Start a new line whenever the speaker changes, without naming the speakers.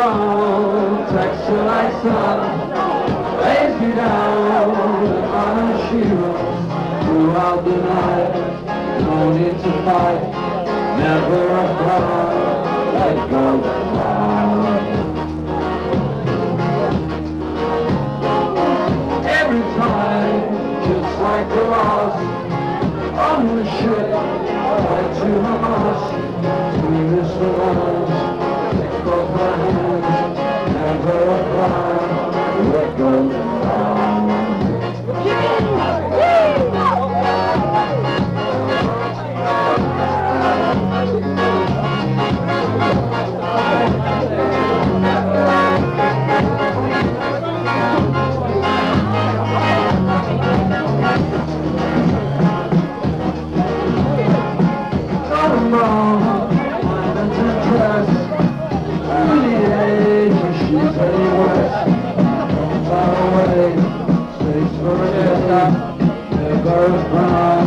like sun lays me down on a shield throughout the night. No need to fight, never a cry, let go Every time, just like the lost on the ship, right to Hamas, we miss the ones never a